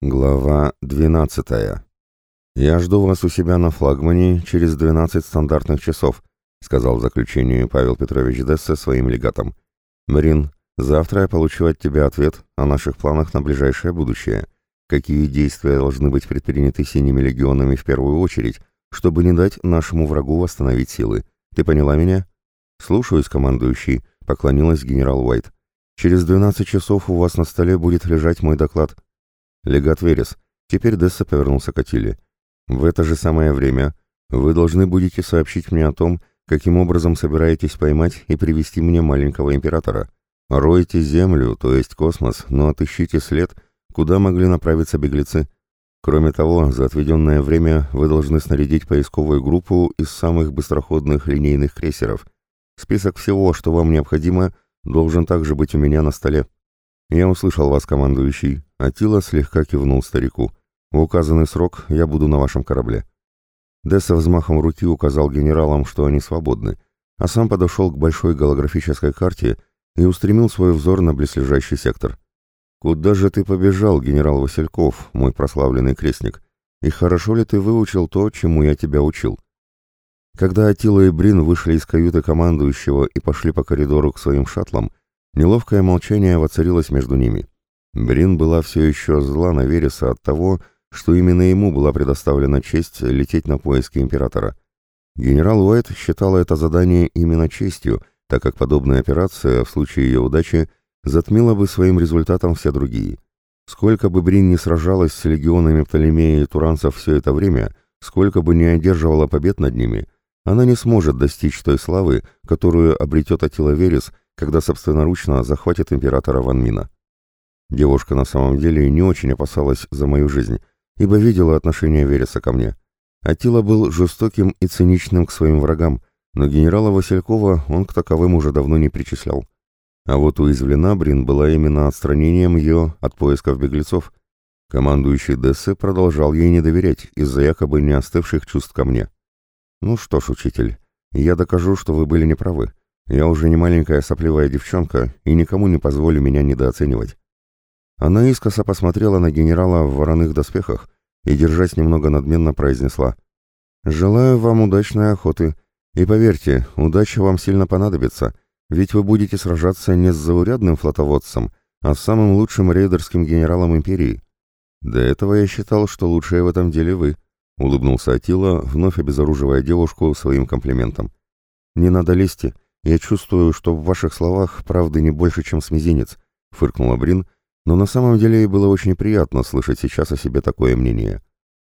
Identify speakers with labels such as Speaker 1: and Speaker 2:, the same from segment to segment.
Speaker 1: Глава 12. «Я жду вас у себя на флагмане через 12 стандартных часов», сказал в заключении Павел Петрович Дессе своим легатам. «Марин, завтра я получу от тебя ответ о наших планах на ближайшее будущее. Какие действия должны быть предприняты синими легионами в первую очередь, чтобы не дать нашему врагу восстановить силы. Ты поняла меня?» «Слушаюсь, командующий», — поклонилась генерал Уайт. «Через 12 часов у вас на столе будет лежать мой доклад». «Легат Верес». Теперь Десса повернулся к Атиле. «В это же самое время вы должны будете сообщить мне о том, каким образом собираетесь поймать и привести мне маленького императора. Ройте землю, то есть космос, но отыщите след, куда могли направиться беглецы. Кроме того, за отведенное время вы должны снарядить поисковую группу из самых быстроходных линейных крейсеров. Список всего, что вам необходимо, должен также быть у меня на столе. Я услышал вас, командующий. Атила слегка кивнул старику. «В указанный срок я буду на вашем корабле». Десса взмахом руки указал генералам, что они свободны, а сам подошел к большой голографической карте и устремил свой взор на близлежащий сектор. «Куда же ты побежал, генерал Васильков, мой прославленный крестник? И хорошо ли ты выучил то, чему я тебя учил?» Когда Атила и Брин вышли из каюты командующего и пошли по коридору к своим шаттлам, неловкое молчание воцарилось между ними. Брин была все еще зла на Вереса от того, что именно ему была предоставлена честь лететь на поиски императора. Генерал Уайт считала это задание именно честью, так как подобная операция, в случае ее удачи, затмила бы своим результатом все другие. Сколько бы Брин не сражалась с легионами Птолемея и Туранцев все это время, сколько бы не одерживала побед над ними, она не сможет достичь той славы, которую обретет Атила Верес, когда собственноручно захватит императора Ванмина. Девушка на самом деле не очень опасалась за мою жизнь, ибо видела отношение Вереса ко мне. Атила был жестоким и циничным к своим врагам, но генерала Василькова он к таковым уже давно не причислял. А вот уязвлена Брин была именно отстранением ее от поисков беглецов. Командующий Дессы продолжал ей не доверять из-за якобы не остывших чувств ко мне. «Ну что ж, учитель, я докажу, что вы были неправы. Я уже не маленькая сопливая девчонка и никому не позволю меня недооценивать. Она искоса посмотрела на генерала в вороных доспехах и, держась немного надменно, произнесла «Желаю вам удачной охоты, и поверьте, удача вам сильно понадобится, ведь вы будете сражаться не с заурядным флотоводцем, а с самым лучшим рейдерским генералом империи. До этого я считал, что лучшее в этом деле вы», — улыбнулся Атила, вновь обезоруживая девушку своим комплиментом. «Не надо лезть, я чувствую, что в ваших словах правды не больше, чем с мизинец», — фыркнула Брин, — но на самом деле ей было очень приятно слышать сейчас о себе такое мнение.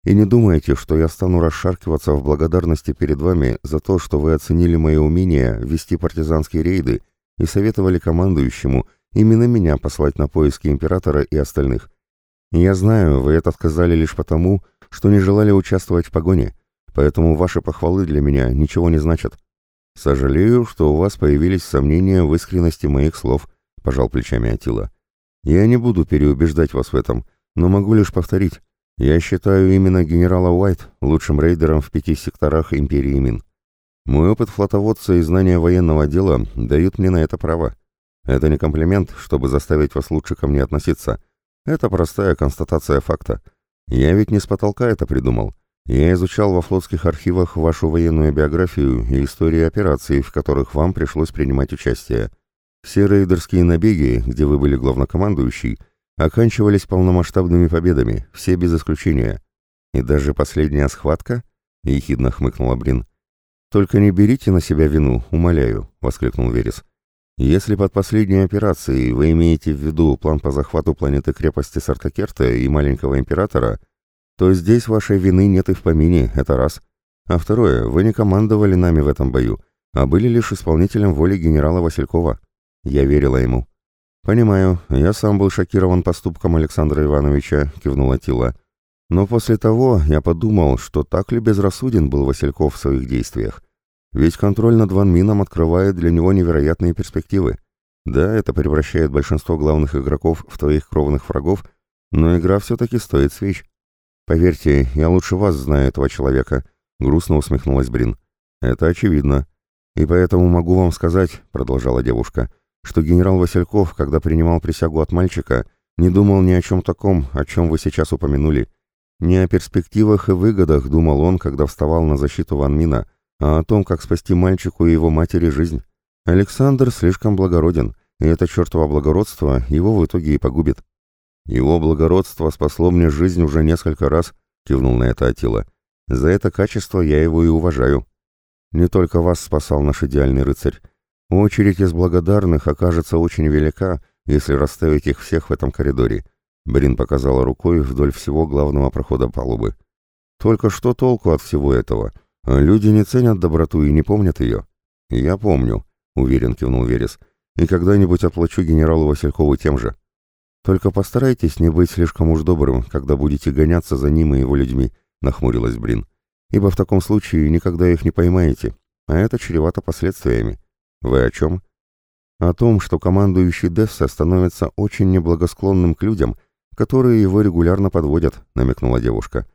Speaker 1: И не думайте, что я стану расшаркиваться в благодарности перед вами за то, что вы оценили мое умение вести партизанские рейды и советовали командующему именно меня послать на поиски императора и остальных. Я знаю, вы это сказали лишь потому, что не желали участвовать в погоне, поэтому ваши похвалы для меня ничего не значат. Сожалею, что у вас появились сомнения в искренности моих слов, пожал плечами Атила. Я не буду переубеждать вас в этом, но могу лишь повторить. Я считаю именно генерала Уайт лучшим рейдером в пяти секторах Империи Мин. Мой опыт флотоводца и знания военного дела дают мне на это право. Это не комплимент, чтобы заставить вас лучше ко мне относиться. Это простая констатация факта. Я ведь не с потолка это придумал. Я изучал во флотских архивах вашу военную биографию и историю операций, в которых вам пришлось принимать участие. Все рейдерские набеги, где вы были главнокомандующий, оканчивались полномасштабными победами, все без исключения. И даже последняя схватка? Ехидно хмыкнула Брин. Только не берите на себя вину, умоляю, воскликнул Верес. Если под последней операцией вы имеете в виду план по захвату планеты-крепости Сартакерта и маленького императора, то здесь вашей вины нет и в помине, это раз. А второе, вы не командовали нами в этом бою, а были лишь исполнителем воли генерала Василькова. Я верила ему. «Понимаю, я сам был шокирован поступком Александра Ивановича», — кивнула Тила. «Но после того я подумал, что так ли безрассуден был Васильков в своих действиях. Ведь контроль над Ван Мином открывает для него невероятные перспективы. Да, это превращает большинство главных игроков в твоих кровных врагов, но игра все-таки стоит свеч. Поверьте, я лучше вас знаю этого человека», — грустно усмехнулась Брин. «Это очевидно. И поэтому могу вам сказать», — продолжала девушка, — что генерал Васильков, когда принимал присягу от мальчика, Не думал ни о чем таком, о чем вы сейчас упомянули. Не о перспективах и выгодах думал он, когда вставал на защиту Ван Мина, а о том, как спасти мальчику и его матери жизнь. Александр слишком благороден, и это чертово благородство его в итоге и погубит. Его благородство спасло мне жизнь уже несколько раз, кивнул на это Атила. За это качество я его и уважаю. Не только вас спасал наш идеальный рыцарь. Очередь из благодарных окажется очень велика, если расставить их всех в этом коридоре. Брин показала рукой вдоль всего главного прохода палубы. Только что толку от всего этого? Люди не ценят доброту и не помнят ее. Я помню, уверен кивнул Верес. И когда-нибудь отплачу генералу Василькову тем же. Только постарайтесь не быть слишком уж добрым, когда будете гоняться за ним и его людьми, нахмурилась Брин. Ибо в таком случае никогда их не поймаете, а это чревато последствиями. Вы о чем? О том, что командующий Десса становится очень неблагосклонным к людям, которые его регулярно подводят, намекнула девушка.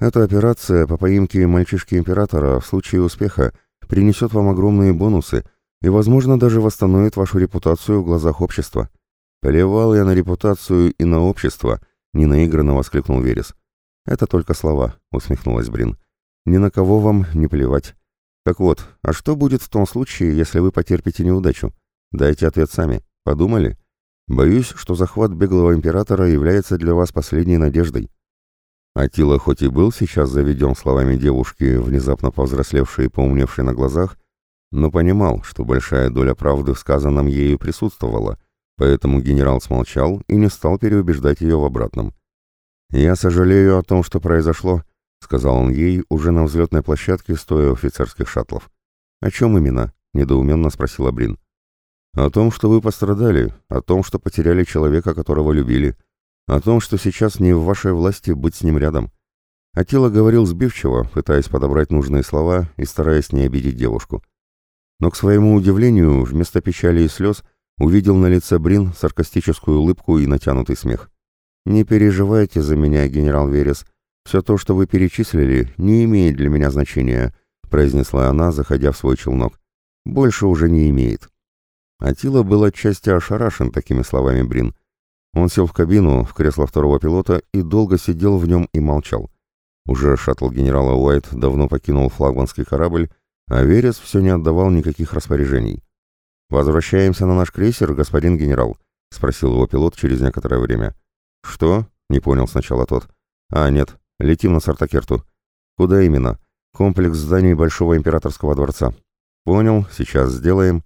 Speaker 1: Эта операция по поимке мальчишки-императора в случае успеха принесет вам огромные бонусы и, возможно, даже восстановит вашу репутацию в глазах общества. «Плевал я на репутацию и на общество», — ненаигранно воскликнул Верес. «Это только слова», — усмехнулась Брин. «Ни на кого вам не плевать. Так вот, а что будет в том случае, если вы потерпите неудачу? Дайте ответ сами. Подумали? Боюсь, что захват беглого императора является для вас последней надеждой». Атила хоть и был сейчас заведен словами девушки, внезапно повзрослевшей и поумневшей на глазах, но понимал, что большая доля правды в сказанном ею присутствовала — Поэтому генерал смолчал и не стал переубеждать ее в обратном. «Я сожалею о том, что произошло», — сказал он ей уже на взлетной площадке, стоя у офицерских шаттлов. «О чем именно?» — недоуменно спросила Брин. «О том, что вы пострадали, о том, что потеряли человека, которого любили, о том, что сейчас не в вашей власти быть с ним рядом». Атила говорил сбивчиво, пытаясь подобрать нужные слова и стараясь не обидеть девушку. Но, к своему удивлению, вместо печали и слез — Увидел на лице Брин саркастическую улыбку и натянутый смех. «Не переживайте за меня, генерал Верес. Все то, что вы перечислили, не имеет для меня значения», произнесла она, заходя в свой челнок. «Больше уже не имеет». Атила был отчасти ошарашен такими словами Брин. Он сел в кабину, в кресло второго пилота, и долго сидел в нем и молчал. Уже шаттл генерала Уайт давно покинул флагманский корабль, а Верес все не отдавал никаких распоряжений. «Возвращаемся на наш крейсер, господин генерал?» — спросил его пилот через некоторое время. «Что?» — не понял сначала тот. «А, нет, летим на Сартакерту». «Куда именно?» «Комплекс зданий Большого Императорского дворца». «Понял, сейчас сделаем».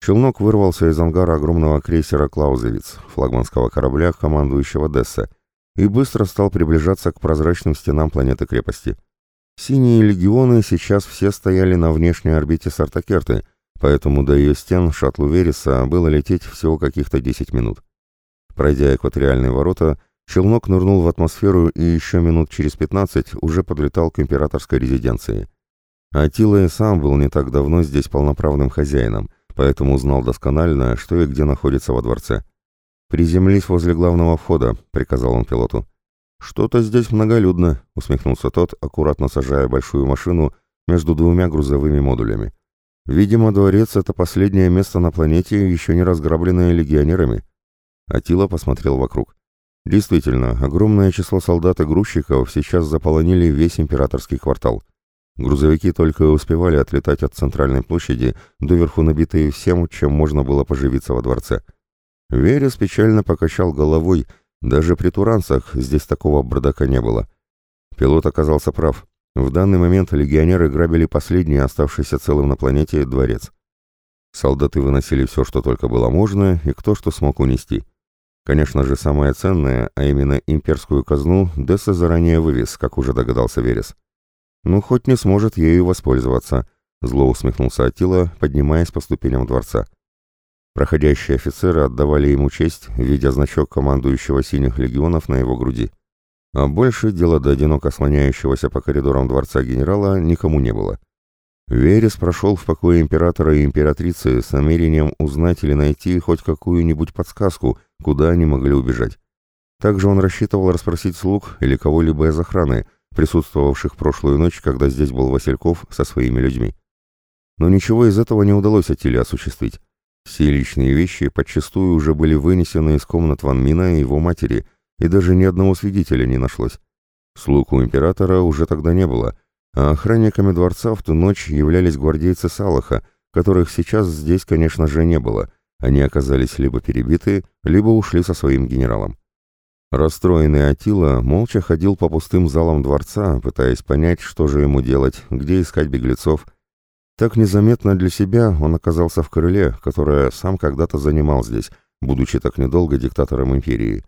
Speaker 1: Челнок вырвался из ангара огромного крейсера «Клаузевиц», флагманского корабля, командующего Десса, и быстро стал приближаться к прозрачным стенам планеты-крепости. Синие легионы сейчас все стояли на внешней орбите Сартакерты — поэтому до ее стен шаттлу Вереса было лететь всего каких-то 10 минут. Пройдя экваториальные ворота, челнок нырнул в атмосферу и еще минут через 15 уже подлетал к императорской резиденции. Атила и сам был не так давно здесь полноправным хозяином, поэтому знал досконально, что и где находится во дворце. «Приземлись возле главного входа», — приказал он пилоту. «Что-то здесь многолюдно», — усмехнулся тот, аккуратно сажая большую машину между двумя грузовыми модулями. Видимо, дворец — это последнее место на планете, еще не разграбленное легионерами. Атила посмотрел вокруг. Действительно, огромное число солдат и грузчиков сейчас заполонили весь императорский квартал. Грузовики только успевали отлетать от центральной площади, доверху набитые всем, чем можно было поживиться во дворце. Верес печально покачал головой, даже при туранцах здесь такого бардака не было. Пилот оказался прав. В данный момент легионеры грабили последний оставшийся целым на планете дворец. Солдаты выносили все, что только было можно, и кто что смог унести. Конечно же, самое ценное, а именно имперскую казну, Десса заранее вывез, как уже догадался Верес. «Ну, хоть не сможет ею воспользоваться», — зло усмехнулся Атила, поднимаясь по ступеням дворца. Проходящие офицеры отдавали ему честь, видя значок командующего синих легионов на его груди. А больше дела до одиноко слоняющегося по коридорам дворца генерала никому не было. Верес прошел в покое императора и императрицы с намерением узнать или найти хоть какую-нибудь подсказку, куда они могли убежать. Также он рассчитывал расспросить слуг или кого-либо из охраны, присутствовавших прошлую ночь, когда здесь был Васильков со своими людьми. Но ничего из этого не удалось Атиле осуществить. Все личные вещи подчастую уже были вынесены из комнат Ван Мина и его матери, и даже ни одного свидетеля не нашлось. Слуг у императора уже тогда не было, а охранниками дворца в ту ночь являлись гвардейцы Салаха, которых сейчас здесь, конечно же, не было. Они оказались либо перебиты, либо ушли со своим генералом. Расстроенный Атила молча ходил по пустым залам дворца, пытаясь понять, что же ему делать, где искать беглецов. Так незаметно для себя он оказался в крыле, которое сам когда-то занимал здесь, будучи так недолго диктатором империи.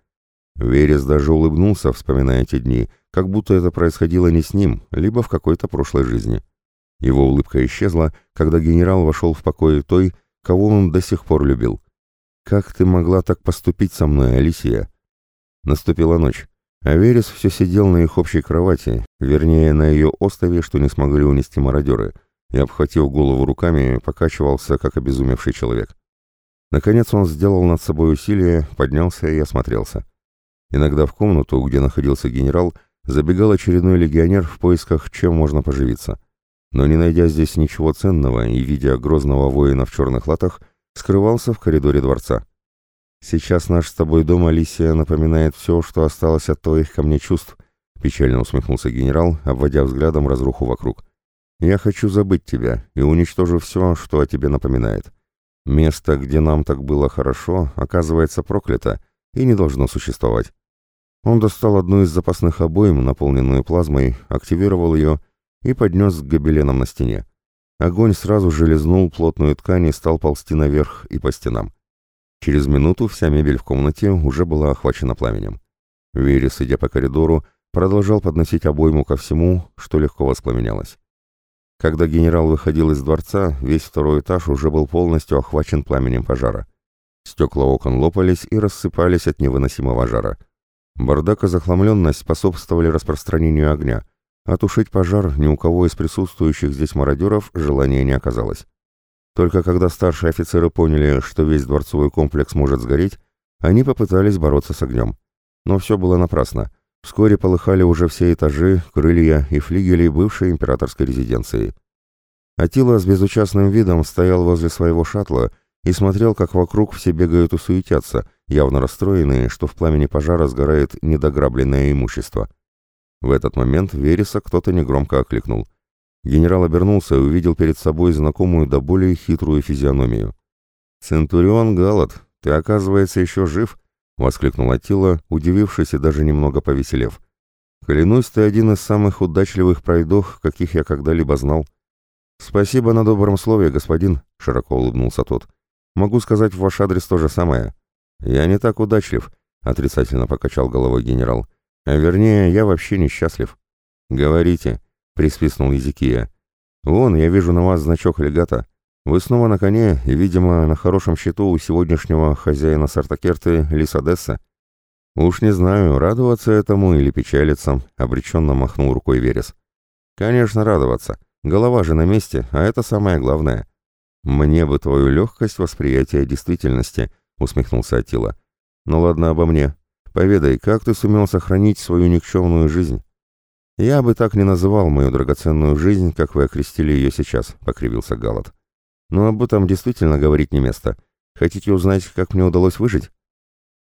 Speaker 1: Верес даже улыбнулся, вспоминая эти дни, как будто это происходило не с ним, либо в какой-то прошлой жизни. Его улыбка исчезла, когда генерал вошел в покой той, кого он до сих пор любил. «Как ты могла так поступить со мной, Алисия?» Наступила ночь, а Верес все сидел на их общей кровати, вернее, на ее острове, что не смогли унести мародеры, и, обхватив голову руками, покачивался, как обезумевший человек. Наконец он сделал над собой усилие, поднялся и осмотрелся. Иногда в комнату, где находился генерал, забегал очередной легионер в поисках, чем можно поживиться. Но не найдя здесь ничего ценного и видя грозного воина в черных латах, скрывался в коридоре дворца. «Сейчас наш с тобой дом, Алисия, напоминает все, что осталось от твоих ко мне чувств», — печально усмехнулся генерал, обводя взглядом разруху вокруг. «Я хочу забыть тебя и уничтожу все, что о тебе напоминает. Место, где нам так было хорошо, оказывается проклято и не должно существовать». Он достал одну из запасных обоим, наполненную плазмой, активировал ее и поднес к гобеленам на стене. Огонь сразу же лизнул плотную ткань и стал ползти наверх и по стенам. Через минуту вся мебель в комнате уже была охвачена пламенем. Верес, идя по коридору, продолжал подносить обойму ко всему, что легко воспламенялось. Когда генерал выходил из дворца, весь второй этаж уже был полностью охвачен пламенем пожара. Стекла окон лопались и рассыпались от невыносимого жара. Бардак и захламленность способствовали распространению огня, а тушить пожар ни у кого из присутствующих здесь мародеров желания не оказалось. Только когда старшие офицеры поняли, что весь дворцовой комплекс может сгореть, они попытались бороться с огнем. Но все было напрасно. Вскоре полыхали уже все этажи, крылья и флигели бывшей императорской резиденции. Атила с безучастным видом стоял возле своего шаттла и смотрел, как вокруг все бегают и суетятся, явно расстроенные, что в пламени пожара сгорает недограбленное имущество. В этот момент Вереса кто-то негромко окликнул — Генерал обернулся и увидел перед собой знакомую до более хитрую физиономию. «Центурион Галат, ты, оказывается, еще жив?» — воскликнул Аттила, удивившись и даже немного повеселев. «Клянусь, ты один из самых удачливых пройдох, каких я когда-либо знал». «Спасибо на добром слове, господин», — широко улыбнулся тот. «Могу сказать в ваш адрес то же самое». «Я не так удачлив», — отрицательно покачал головой генерал. «А вернее, я вообще несчастлив». «Говорите», присвистнул Езекия. «Вон, я вижу на вас значок легата. Вы снова на коне и, видимо, на хорошем счету у сегодняшнего хозяина Сартакерты Лисадесса. Уж не знаю, радоваться этому или печалиться», — обреченно махнул рукой Верес. «Конечно, радоваться. Голова же на месте, а это самое главное». «Мне бы твою легкость восприятия действительности», — усмехнулся Атила. «Ну ладно обо мне. Поведай, как ты сумел сохранить свою никчемную жизнь?» «Я бы так не называл мою драгоценную жизнь, как вы окрестили ее сейчас», — покривился Галат. «Но об этом действительно говорить не место. Хотите узнать, как мне удалось выжить?»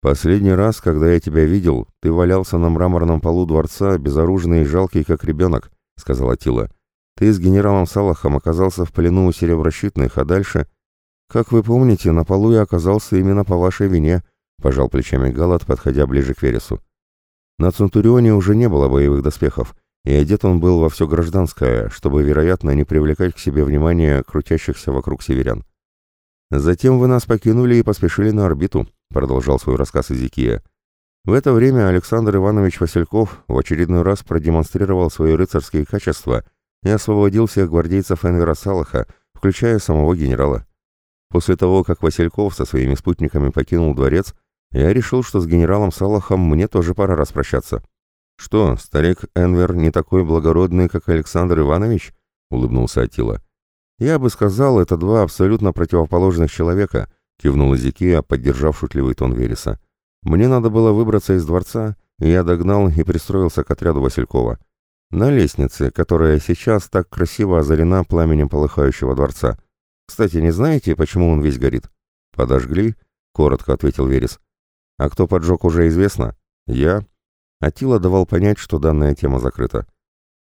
Speaker 1: «Последний раз, когда я тебя видел, ты валялся на мраморном полу дворца, безоружный и жалкий, как ребенок», — сказала Тила. «Ты с генералом Салахом оказался в плену у сереброщитных, а дальше...» «Как вы помните, на полу я оказался именно по вашей вине», — пожал плечами Галат, подходя ближе к Вересу. На Центурионе уже не было боевых доспехов, и одет он был во все гражданское, чтобы, вероятно, не привлекать к себе внимания крутящихся вокруг северян. «Затем вы нас покинули и поспешили на орбиту», — продолжал свой рассказ Изикия. В это время Александр Иванович Васильков в очередной раз продемонстрировал свои рыцарские качества и освободил всех гвардейцев Энвера Салаха, включая самого генерала. После того, как Васильков со своими спутниками покинул дворец, я решил, что с генералом Салахом мне тоже пора распрощаться. «Что, старик Энвер не такой благородный, как Александр Иванович?» — улыбнулся Атила. «Я бы сказал, это два абсолютно противоположных человека», — кивнул Зикия, поддержав шутливый тон Вереса. «Мне надо было выбраться из дворца, и я догнал и пристроился к отряду Василькова. На лестнице, которая сейчас так красиво озарена пламенем полыхающего дворца. Кстати, не знаете, почему он весь горит?» «Подожгли?» — коротко ответил Верес. «А кто поджег, уже известно?» «Я?» Атила давал понять, что данная тема закрыта.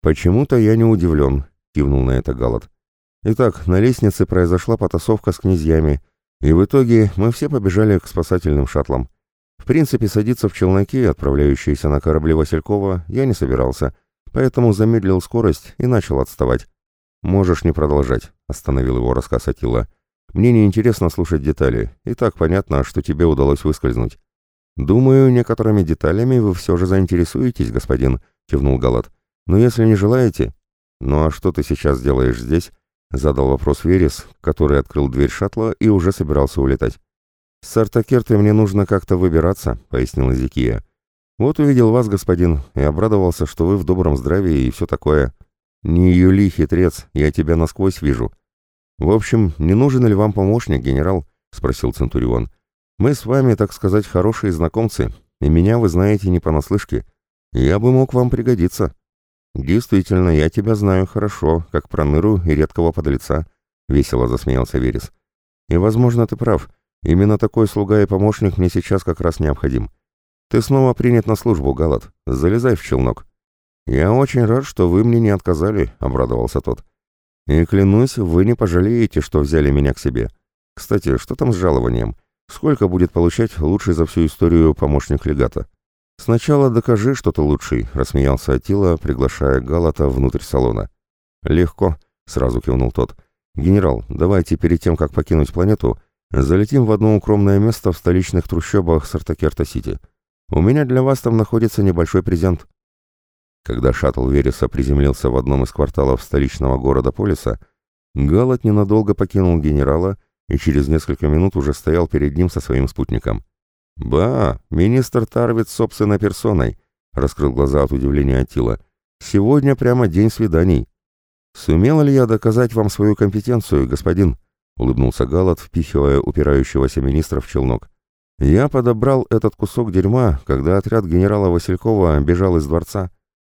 Speaker 1: «Почему-то я не удивлен», — кивнул на это Галат. «Итак, на лестнице произошла потасовка с князьями, и в итоге мы все побежали к спасательным шаттлам. В принципе, садиться в челноки, отправляющиеся на корабли Василькова, я не собирался, поэтому замедлил скорость и начал отставать. «Можешь не продолжать», — остановил его рассказ Атила. «Мне не интересно слушать детали, и так понятно, что тебе удалось выскользнуть». «Думаю, некоторыми деталями вы все же заинтересуетесь, господин», — кивнул Галат. «Но если не желаете...» «Ну а что ты сейчас делаешь здесь?» — задал вопрос Верес, который открыл дверь шаттла и уже собирался улетать. «С Артакертой мне нужно как-то выбираться», — пояснил Эзекия. «Вот увидел вас, господин, и обрадовался, что вы в добром здравии и все такое. Не юли, хитрец, я тебя насквозь вижу». «В общем, не нужен ли вам помощник, генерал?» — спросил Центурион. Мы с вами, так сказать, хорошие знакомцы, и меня вы знаете не понаслышке. Я бы мог вам пригодиться. Действительно, я тебя знаю хорошо, как проныру и редкого подлеца, — весело засмеялся Верес. И, возможно, ты прав. Именно такой слуга и помощник мне сейчас как раз необходим. Ты снова принят на службу, Галат. Залезай в челнок. Я очень рад, что вы мне не отказали, — обрадовался тот. И клянусь, вы не пожалеете, что взяли меня к себе. Кстати, что там с жалованием? Сколько будет получать лучший за всю историю помощник легата? Сначала докажи, что ты лучший, рассмеялся Атила, приглашая Галата внутрь салона. Легко, сразу кивнул тот. Генерал, давайте перед тем, как покинуть планету, залетим в одно укромное место в столичных трущобах Сартакерта-Сити. У меня для вас там находится небольшой презент. Когда шаттл Вереса приземлился в одном из кварталов столичного города Полиса, Галат ненадолго покинул генерала и через несколько минут уже стоял перед ним со своим спутником. «Ба, министр Тарвиц собственной персоной», — раскрыл глаза от удивления Атила. «Сегодня прямо день свиданий». «Сумел ли я доказать вам свою компетенцию, господин?» — улыбнулся Галат, впихивая упирающегося министра в челнок. «Я подобрал этот кусок дерьма, когда отряд генерала Василькова бежал из дворца.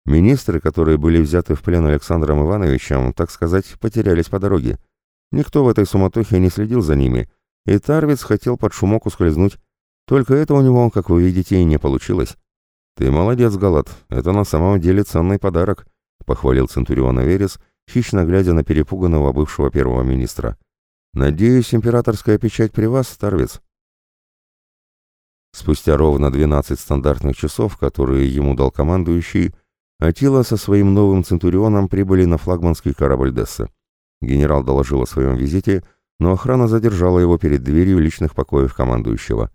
Speaker 1: Министры, которые были взяты в плен Александром Ивановичем, так сказать, потерялись по дороге. Никто в этой суматохе не следил за ними, и Тарвиц хотел под шумок ускользнуть. Только это у него, как вы видите, и не получилось. «Ты молодец, Галат, это на самом деле ценный подарок», — похвалил Центуриона Верес, хищно глядя на перепуганного бывшего первого министра. «Надеюсь, императорская печать при вас, Тарвиц?» Спустя ровно 12 стандартных часов, которые ему дал командующий, Атила со своим новым Центурионом прибыли на флагманский корабль Десса. Генерал доложил о своем визите, но охрана задержала его перед дверью личных покоев командующего.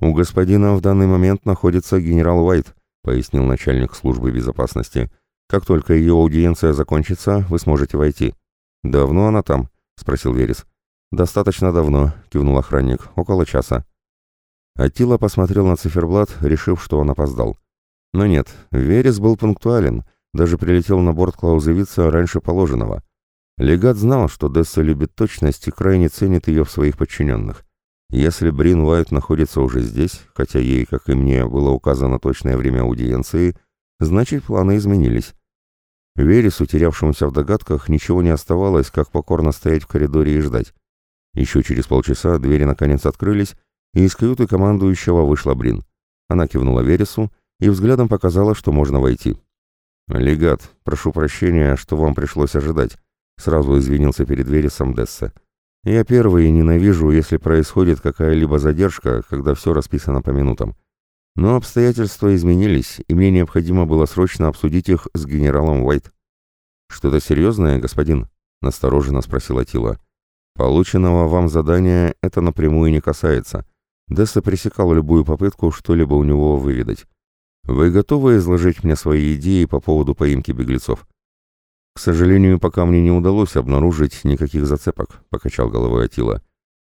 Speaker 1: «У господина в данный момент находится генерал Уайт», пояснил начальник службы безопасности. «Как только ее аудиенция закончится, вы сможете войти». «Давно она там?» — спросил Верес. «Достаточно давно», — кивнул охранник. «Около часа». Аттила посмотрел на циферблат, решив, что он опоздал. Но нет, Верес был пунктуален, даже прилетел на борт Клаузевица раньше положенного. Легат знал, что Десса любит точность и крайне ценит ее в своих подчиненных. Если Брин Уайт находится уже здесь, хотя ей, как и мне, было указано точное время аудиенции, значит, планы изменились. Вересу, терявшемуся в догадках, ничего не оставалось, как покорно стоять в коридоре и ждать. Еще через полчаса двери наконец открылись, и из каюты командующего вышла Брин. Она кивнула Вересу и взглядом показала, что можно войти. «Легат, прошу прощения, что вам пришлось ожидать», Сразу извинился перед Вересом Десса. «Я первый ненавижу, если происходит какая-либо задержка, когда все расписано по минутам. Но обстоятельства изменились, и мне необходимо было срочно обсудить их с генералом Уайт». «Что-то серьезное, господин?» — настороженно спросила Тила. «Полученного вам задания это напрямую не касается». Десса пресекал любую попытку что-либо у него выведать. «Вы готовы изложить мне свои идеи по поводу поимки беглецов?» «К сожалению, пока мне не удалось обнаружить никаких зацепок», — покачал головой Атила.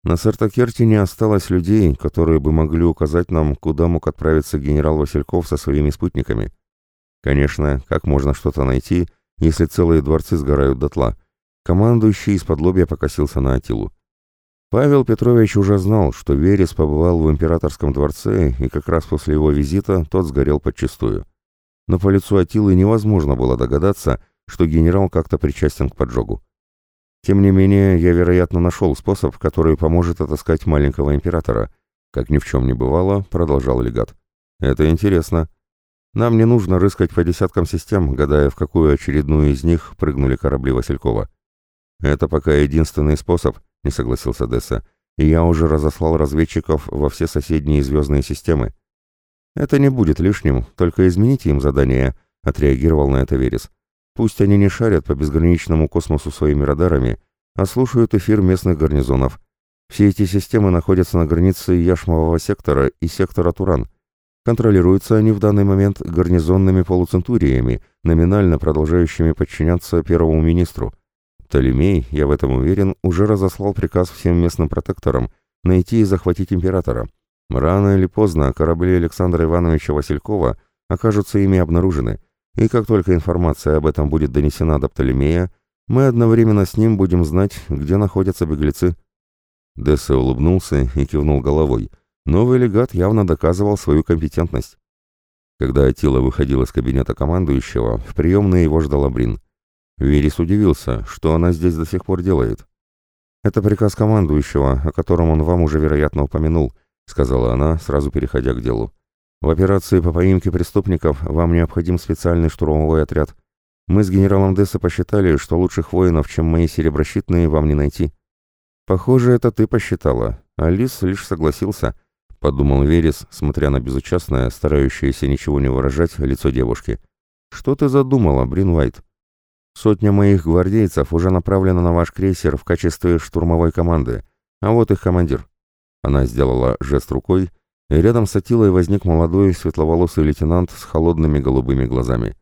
Speaker 1: «На Сартакерте не осталось людей, которые бы могли указать нам, куда мог отправиться генерал Васильков со своими спутниками. Конечно, как можно что-то найти, если целые дворцы сгорают дотла?» Командующий из-под лобья покосился на Атилу. Павел Петрович уже знал, что Верес побывал в императорском дворце, и как раз после его визита тот сгорел подчистую. Но по лицу Атилы невозможно было догадаться, что генерал как-то причастен к поджогу. Тем не менее, я, вероятно, нашел способ, который поможет отыскать маленького императора. Как ни в чем не бывало, продолжал легат. Это интересно. Нам не нужно рыскать по десяткам систем, гадая, в какую очередную из них прыгнули корабли Василькова. Это пока единственный способ, не согласился Десса, и я уже разослал разведчиков во все соседние звездные системы. Это не будет лишним, только измените им задание, отреагировал на это Верес. Пусть они не шарят по безграничному космосу своими радарами, а слушают эфир местных гарнизонов. Все эти системы находятся на границе Яшмового сектора и сектора Туран. Контролируются они в данный момент гарнизонными полуцентуриями, номинально продолжающими подчиняться первому министру. Толемей, я в этом уверен, уже разослал приказ всем местным протекторам найти и захватить императора. Рано или поздно корабли Александра Ивановича Василькова окажутся ими обнаружены, и как только информация об этом будет донесена до Птолемея, мы одновременно с ним будем знать, где находятся беглецы». Дессе улыбнулся и кивнул головой. Новый легат явно доказывал свою компетентность. Когда Атила выходил из кабинета командующего, в приемной его ждала Брин. Верис удивился, что она здесь до сих пор делает. «Это приказ командующего, о котором он вам уже, вероятно, упомянул», сказала она, сразу переходя к делу. В операции по поимке преступников вам необходим специальный штурмовой отряд. Мы с генералом Десса посчитали, что лучших воинов, чем мои сереброщитные, вам не найти. Похоже, это ты посчитала. Алис лишь согласился, подумал Верес, смотря на безучастное, старающееся ничего не выражать, лицо девушки. Что ты задумала, Брин Уайт? Сотня моих гвардейцев уже направлена на ваш крейсер в качестве штурмовой команды, а вот их командир. Она сделала жест рукой, и рядом с Атилой возник молодой светловолосый лейтенант с холодными голубыми глазами.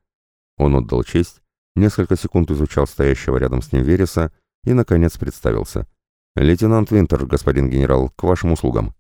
Speaker 1: Он отдал честь, несколько секунд изучал стоящего рядом с ним Вереса и, наконец, представился. «Лейтенант Винтер, господин генерал, к вашим услугам».